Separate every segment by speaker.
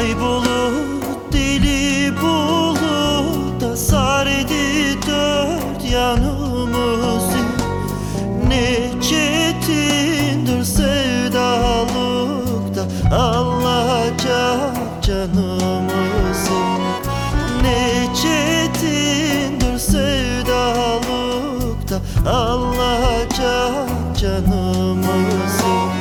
Speaker 1: Kaybolup deli bulup da sardı dört yanımızı. Ne çetindir sevdalıkta alacak canımızı. Ne çetindir sevdalıkta alacak canımızı.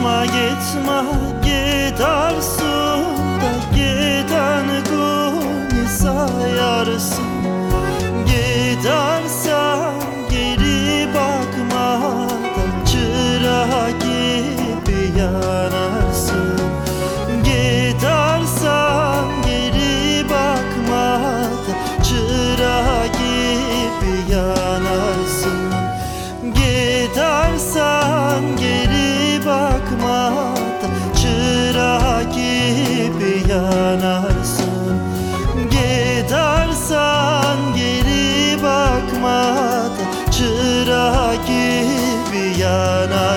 Speaker 1: Gitme gitme git arsu da giden guni sayarsın Çıra gibi yanarsın. Gidersen geri bakmadan Çıra gibi yanarsın.